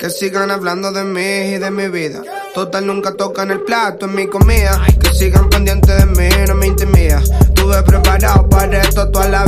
Que sigan hablando de mí y de mi vida. Total, nunca tocan el plato en mi comida. Que sigan pendientes de mí, no me intimida. Tuve preparado para esto toda la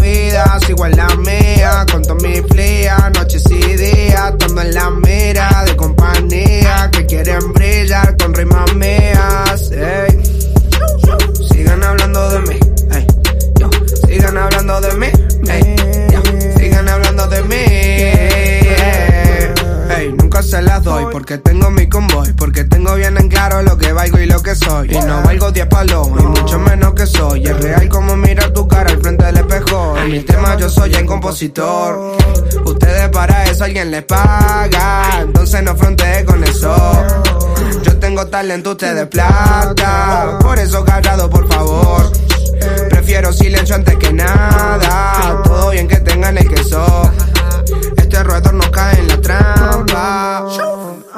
las doy porque tengo mi convoy. Porque tengo bien en claro lo que valgo y lo que soy. Y no valgo 10 palos y mucho menos que soy. Es real como mirar tu cara al frente del espejo. En mis temas yo soy el compositor. Ustedes para eso alguien les paga. Entonces no frontee con eso. Yo tengo talento, ustedes plata.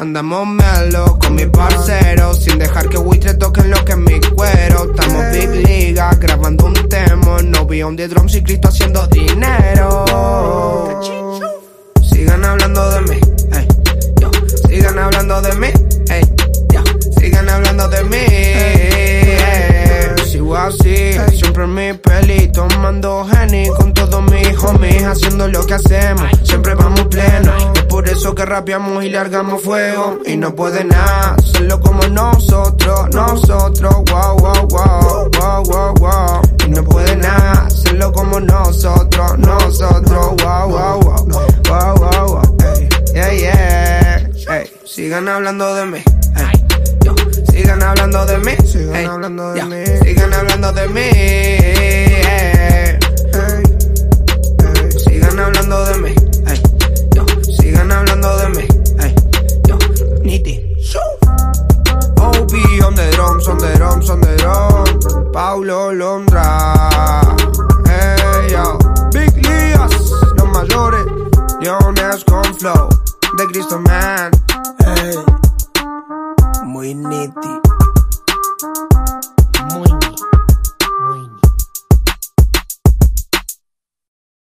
Andamos melo con mis parceros. Sin dejar que buitres toquen lo que es mi cuero. Estamos big liga grabando un tema. No un de drums y Cristo haciendo dinero. Sigan hablando de mí. Sigan hablando de mí. Sigan hablando de mí. Sigo así, siempre en mi peli tomando Henny con todos mis homies haciendo lo que hacemos. Siempre que rapeamos y largamos fuego. Y no puede nada hacerlo como nosotros, nosotros. Wow, wow, wow, wow, wow, wow. Y no puede nada hacerlo como nosotros, nosotros. Wow, wow, wow, wow, wow, wow. Ey, yeah, yeah. Ey, sigan hablando de mí. Ey, yo. Sigan hablando de mí. Sigan hablando de mí. Sigan hablando de mí. Paulo Londra. Hey, yo. Big Lias, los mayores. Leones con flow. De Cristo Man. Hey. Muy niti.